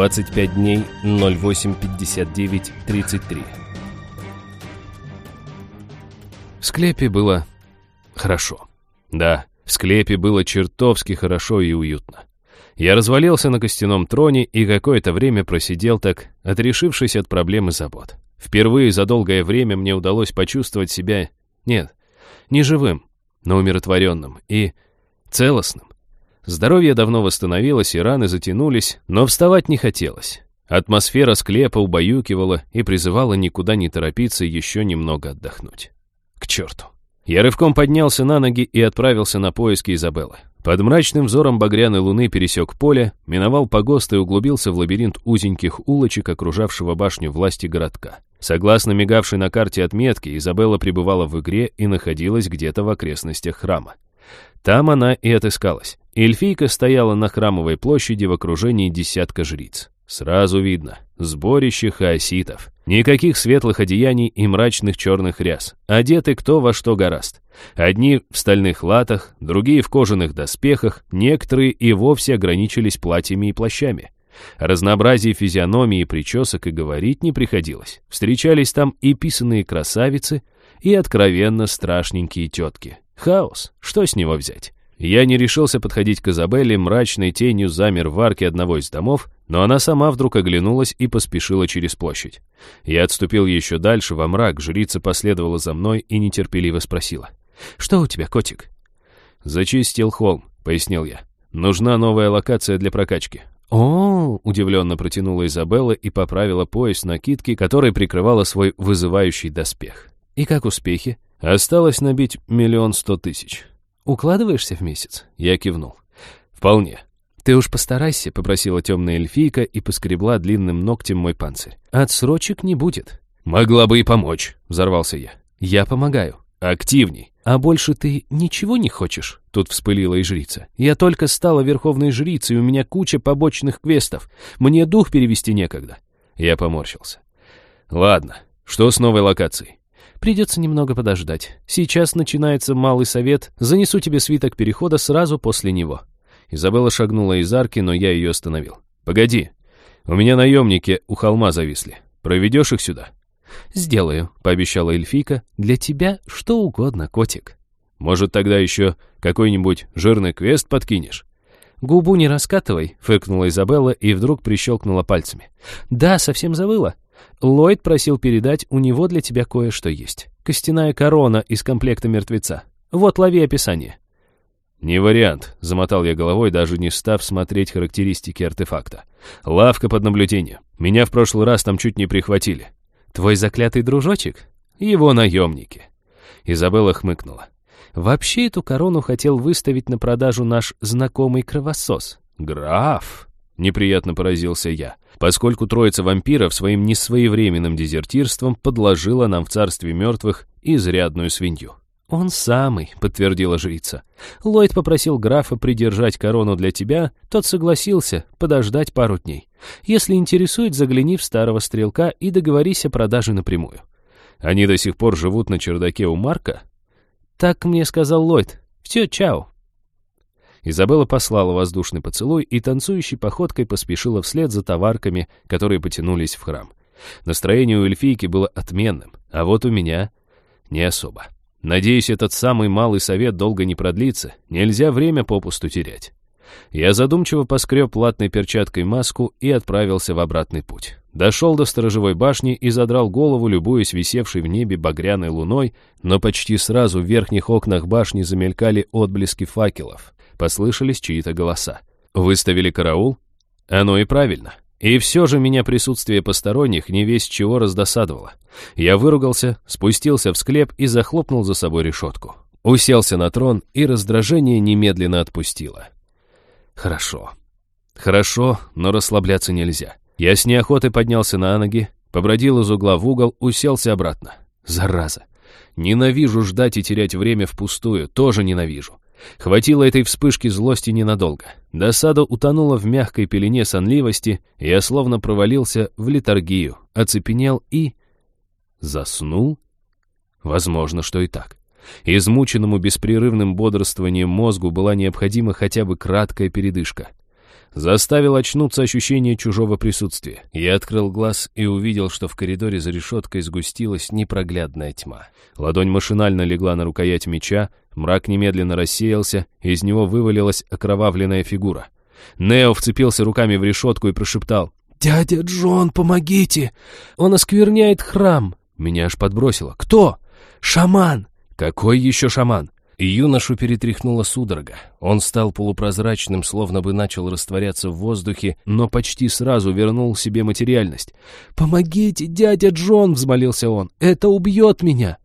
25 дней 0859 33. В склепе было хорошо. Да, в склепе было чертовски хорошо и уютно. Я развалился на костяном троне и какое-то время просидел так, отрешившись от проблем и забот. Впервые за долгое время мне удалось почувствовать себя... Нет, не живым, но умиротворенным и целостным. Здоровье давно восстановилось, и раны затянулись, но вставать не хотелось. Атмосфера склепа убаюкивала и призывала никуда не торопиться еще немного отдохнуть. К черту. Я рывком поднялся на ноги и отправился на поиски Изабеллы. Под мрачным взором багряной луны пересек поле, миновал погост и углубился в лабиринт узеньких улочек, окружавшего башню власти городка. Согласно мигавшей на карте отметке, Изабелла пребывала в игре и находилась где-то в окрестностях храма. Там она и отыскалась. Эльфийка стояла на храмовой площади в окружении десятка жриц. Сразу видно — сборище хаоситов. Никаких светлых одеяний и мрачных черных ряс. Одеты кто во что гораст. Одни в стальных латах, другие в кожаных доспехах, некоторые и вовсе ограничились платьями и плащами. О разнообразии физиономии причесок и говорить не приходилось. Встречались там и писанные красавицы, и откровенно страшненькие тетки. Хаос, что с него взять? Я не решился подходить к Изабелле, мрачной тенью замер в арке одного из домов, но она сама вдруг оглянулась и поспешила через площадь. Я отступил еще дальше, во мрак, жрица последовала за мной и нетерпеливо спросила. «Что у тебя, котик?» «Зачистил холм», — пояснил я. «Нужна новая локация для прокачки». «О!» — удивленно протянула Изабелла и поправила пояс накидки, который прикрывала свой вызывающий доспех. «И как успехи?» «Осталось набить миллион сто тысяч». «Укладываешься в месяц?» Я кивнул. «Вполне». «Ты уж постарайся», — попросила темная эльфийка и поскребла длинным ногтем мой панцирь. «Отсрочек не будет». «Могла бы и помочь», — взорвался я. «Я помогаю». «Активней». «А больше ты ничего не хочешь?» Тут вспылила и жрица. «Я только стала верховной жрицей, у меня куча побочных квестов. Мне дух перевести некогда». Я поморщился. «Ладно, что с новой локацией?» Придется немного подождать. Сейчас начинается малый совет, занесу тебе свиток перехода сразу после него». Изабелла шагнула из арки, но я ее остановил. «Погоди, у меня наемники у холма зависли. Проведешь их сюда?» «Сделаю», — пообещала эльфийка. «Для тебя что угодно, котик». «Может, тогда еще какой-нибудь жирный квест подкинешь?» «Губу не раскатывай», — фыркнула Изабелла и вдруг прищелкнула пальцами. «Да, совсем забыла. Ллойд просил передать, у него для тебя кое-что есть. Костяная корона из комплекта мертвеца. Вот, лови описание». «Не вариант», — замотал я головой, даже не став смотреть характеристики артефакта. «Лавка под наблюдением. Меня в прошлый раз там чуть не прихватили». «Твой заклятый дружочек?» «Его наемники». Изабелла хмыкнула. «Вообще эту корону хотел выставить на продажу наш знакомый кровосос». «Граф!» — неприятно поразился я поскольку троица вампиров своим несвоевременным дезертирством подложила нам в царстве мертвых изрядную свинью. «Он самый», — подтвердила жрица. «Ллойд попросил графа придержать корону для тебя, тот согласился подождать пару дней. Если интересует, загляни в старого стрелка и договорись о продаже напрямую». «Они до сих пор живут на чердаке у Марка?» «Так мне сказал Ллойд. Все, чао». Изабелла послала воздушный поцелуй и танцующей походкой поспешила вслед за товарками, которые потянулись в храм. Настроение у эльфийки было отменным, а вот у меня не особо. Надеюсь, этот самый малый совет долго не продлится, нельзя время попусту терять. Я задумчиво поскреб платной перчаткой маску и отправился в обратный путь. Дошел до сторожевой башни и задрал голову, любуясь висевшей в небе багряной луной, но почти сразу в верхних окнах башни замелькали отблески факелов послышались чьи-то голоса. Выставили караул? Оно и правильно. И все же меня присутствие посторонних не весь чего раздосадовало. Я выругался, спустился в склеп и захлопнул за собой решетку. Уселся на трон, и раздражение немедленно отпустило. Хорошо. Хорошо, но расслабляться нельзя. Я с неохотой поднялся на ноги, побродил из угла в угол, уселся обратно. Зараза. Ненавижу ждать и терять время впустую, тоже ненавижу. Хватило этой вспышки злости ненадолго. Досада утонула в мягкой пелене сонливости, и я словно провалился в литургию, оцепенел и... Заснул? Возможно, что и так. Измученному беспрерывным бодрствованием мозгу была необходима хотя бы краткая передышка. заставил очнуться ощущение чужого присутствия. Я открыл глаз и увидел, что в коридоре за решеткой сгустилась непроглядная тьма. Ладонь машинально легла на рукоять меча, мрак немедленно рассеялся, из него вывалилась окровавленная фигура. Нео вцепился руками в решетку и прошептал «Дядя Джон, помогите! Он оскверняет храм!» Меня аж подбросило. «Кто?» «Шаман!» «Какой еще шаман?» И юношу перетряхнула судорога. Он стал полупрозрачным, словно бы начал растворяться в воздухе, но почти сразу вернул себе материальность. «Помогите, дядя Джон!» — взмолился он. «Это убьет меня!»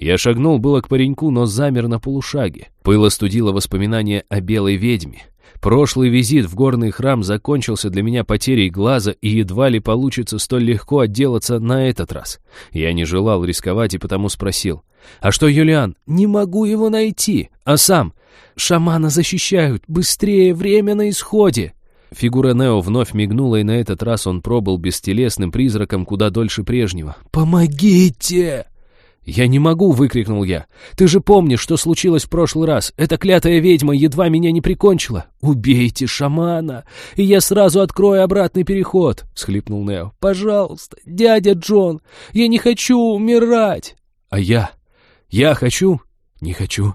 Я шагнул было к пареньку, но замер на полушаге. Пыло студило воспоминания о белой ведьме. Прошлый визит в горный храм закончился для меня потерей глаза, и едва ли получится столь легко отделаться на этот раз. Я не желал рисковать и потому спросил. «А что, Юлиан? Не могу его найти. А сам? Шамана защищают. Быстрее, время на исходе». Фигура Нео вновь мигнула, и на этот раз он пробыл бестелесным призраком куда дольше прежнего. «Помогите!» «Я не могу!» — выкрикнул я. «Ты же помнишь, что случилось в прошлый раз? Эта клятая ведьма едва меня не прикончила!» «Убейте шамана, и я сразу открою обратный переход!» — схлипнул Нео. «Пожалуйста, дядя Джон, я не хочу умирать!» «А я? Я хочу? Не хочу?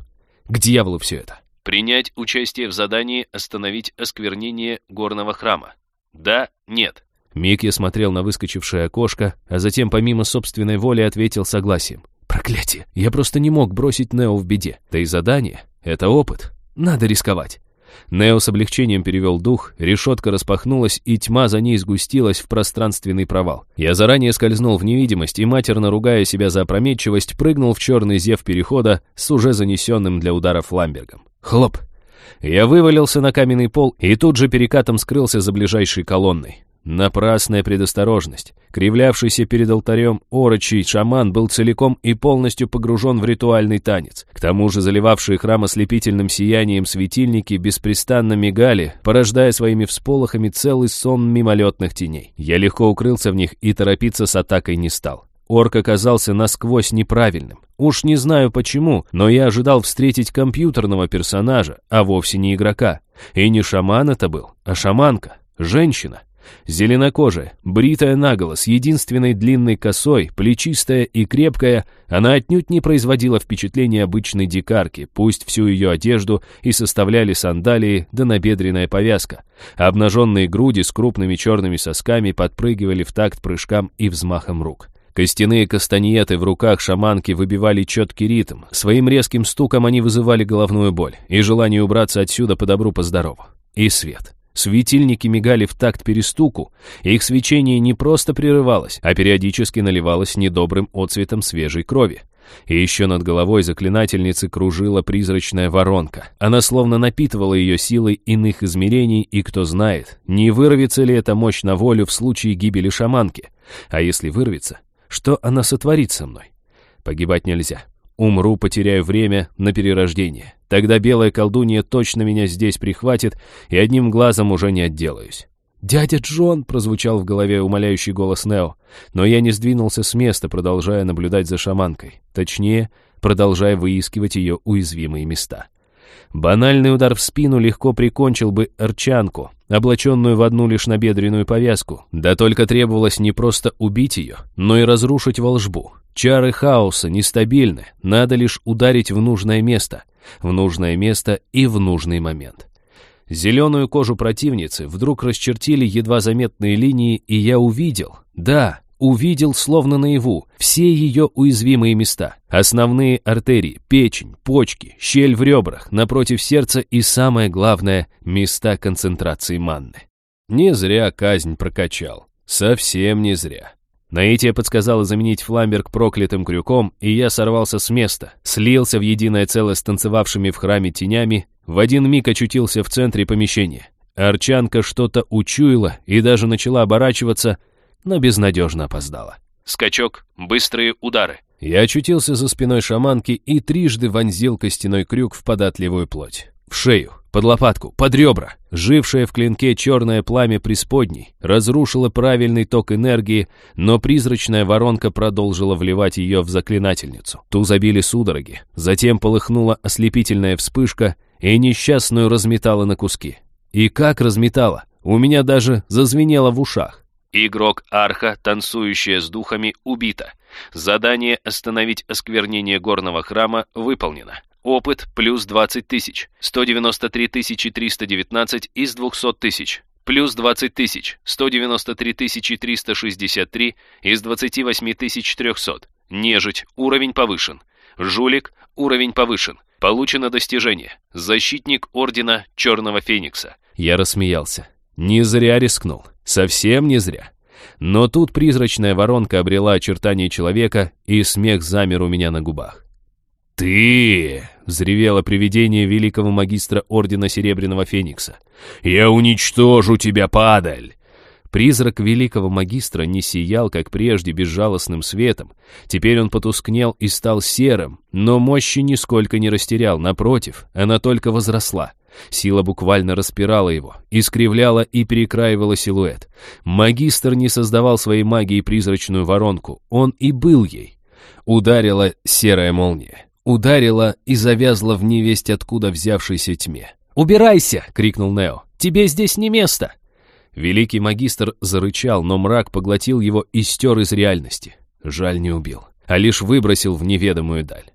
К дьяволу все это!» Принять участие в задании «Остановить осквернение горного храма». Да, нет. Миг я смотрел на выскочившее окошко, а затем помимо собственной воли ответил согласием. Проклятие! Я просто не мог бросить Нео в беде. Да и задание — это опыт. Надо рисковать. Нео с облегчением перевел дух, решетка распахнулась, и тьма за ней сгустилась в пространственный провал. Я заранее скользнул в невидимость и, матерно ругая себя за опрометчивость, прыгнул в черный зев перехода с уже занесенным для удара фламбергом. Хлоп! Я вывалился на каменный пол и тут же перекатом скрылся за ближайшей колонной. Напрасная предосторожность. Кривлявшийся перед алтарем орочий шаман был целиком и полностью погружен в ритуальный танец. К тому же заливавшие храм ослепительным сиянием светильники беспрестанно мигали, порождая своими всполохами целый сон мимолетных теней. Я легко укрылся в них и торопиться с атакой не стал. Орк оказался насквозь неправильным. Уж не знаю почему, но я ожидал встретить компьютерного персонажа, а вовсе не игрока. И не шаман это был, а шаманка, женщина. Зеленокожая, бритая наголо, с единственной длинной косой, плечистая и крепкая, она отнюдь не производила впечатления обычной дикарки, пусть всю ее одежду и составляли сандалии да набедренная повязка. Обнаженные груди с крупными черными сосками подпрыгивали в такт прыжкам и взмахом рук. Костяные кастаньеты в руках шаманки выбивали четкий ритм. Своим резким стуком они вызывали головную боль и желание убраться отсюда по добру, по. И свет. Светильники мигали в такт перестуку, их свечение не просто прерывалось, а периодически наливалось недобрым отцветом свежей крови. И еще над головой заклинательницы кружила призрачная воронка. Она словно напитывала ее силой иных измерений, и кто знает, не вырвется ли эта мощь на волю в случае гибели шаманки. А если вырвется, что она сотворит со мной? Погибать нельзя. Умру, потеряю время на перерождение. Тогда белая колдунья точно меня здесь прихватит, и одним глазом уже не отделаюсь. «Дядя Джон!» — прозвучал в голове умоляющий голос Нео. Но я не сдвинулся с места, продолжая наблюдать за шаманкой. Точнее, продолжая выискивать ее уязвимые места. Банальный удар в спину легко прикончил бы арчанку, облаченную в одну лишь набедренную повязку. Да только требовалось не просто убить ее, но и разрушить волжбу. Чары хаоса нестабильны, надо лишь ударить в нужное место. В нужное место и в нужный момент. Зеленую кожу противницы вдруг расчертили едва заметные линии, и я увидел, да, увидел словно наяву все ее уязвимые места. Основные артерии, печень, почки, щель в ребрах, напротив сердца и, самое главное, места концентрации манны. Не зря казнь прокачал. Совсем не зря. Наитие подсказало заменить фламберг проклятым крюком, и я сорвался с места, слился в единое целое с танцевавшими в храме тенями, в один миг очутился в центре помещения. Арчанка что-то учуяла и даже начала оборачиваться, но безнадежно опоздала. Скачок, быстрые удары. Я очутился за спиной шаманки и трижды вонзил костяной крюк в податливую плоть. В шею, под лопатку, под ребра. Жившее в клинке черное пламя преисподней разрушило правильный ток энергии, но призрачная воронка продолжила вливать ее в заклинательницу. Ту забили судороги, затем полыхнула ослепительная вспышка и несчастную разметала на куски. И как разметала? У меня даже зазвенело в ушах. Игрок Арха, танцующая с духами, убита. Задание «Остановить осквернение горного храма» выполнено. Опыт плюс 20 тысяч. 193 319 из 200 тысяч. Плюс 20 тысяч. 193 363 из 28 300. Нежить. Уровень повышен. Жулик. Уровень повышен. Получено достижение. Защитник Ордена Черного Феникса. Я рассмеялся. Не зря рискнул. Совсем не зря. Но тут призрачная воронка обрела очертания человека, и смех замер у меня на губах. «Ты!» — взревело привидение великого магистра Ордена Серебряного Феникса. «Я уничтожу тебя, падаль!» Призрак великого магистра не сиял, как прежде, безжалостным светом. Теперь он потускнел и стал серым, но мощи нисколько не растерял, напротив, она только возросла. Сила буквально распирала его, искривляла и перекраивала силуэт. Магистр не создавал своей магией призрачную воронку, он и был ей. Ударила серая молния. Ударила и завязла в невесть откуда взявшейся тьме. «Убирайся!» — крикнул Нео. «Тебе здесь не место!» Великий магистр зарычал, но мрак поглотил его и стер из реальности. Жаль, не убил, а лишь выбросил в неведомую даль.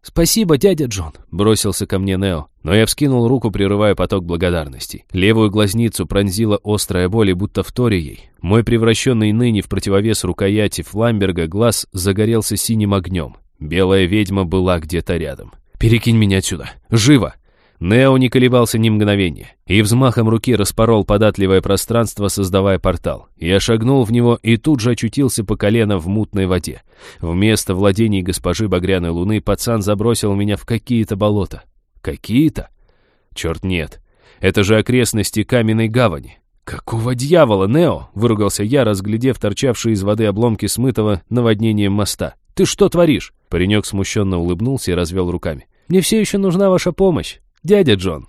«Спасибо, дядя Джон», — бросился ко мне Нео, но я вскинул руку, прерывая поток благодарностей. Левую глазницу пронзила острая боль, и будто вторя ей. Мой превращенный ныне в противовес рукояти Фламберга глаз загорелся синим огнем. Белая ведьма была где-то рядом. «Перекинь меня отсюда! Живо!» Нео не колебался ни мгновения и взмахом руки распорол податливое пространство, создавая портал. Я шагнул в него и тут же очутился по колено в мутной воде. Вместо владений госпожи Багряной Луны пацан забросил меня в какие-то болота. Какие-то? Черт нет. Это же окрестности каменной гавани. «Какого дьявола, Нео?» — выругался я, разглядев торчавшие из воды обломки смытого наводнением моста. «Ты что творишь?» Паренек смущенно улыбнулся и развел руками. «Мне все еще нужна ваша помощь. «Дядя Джон,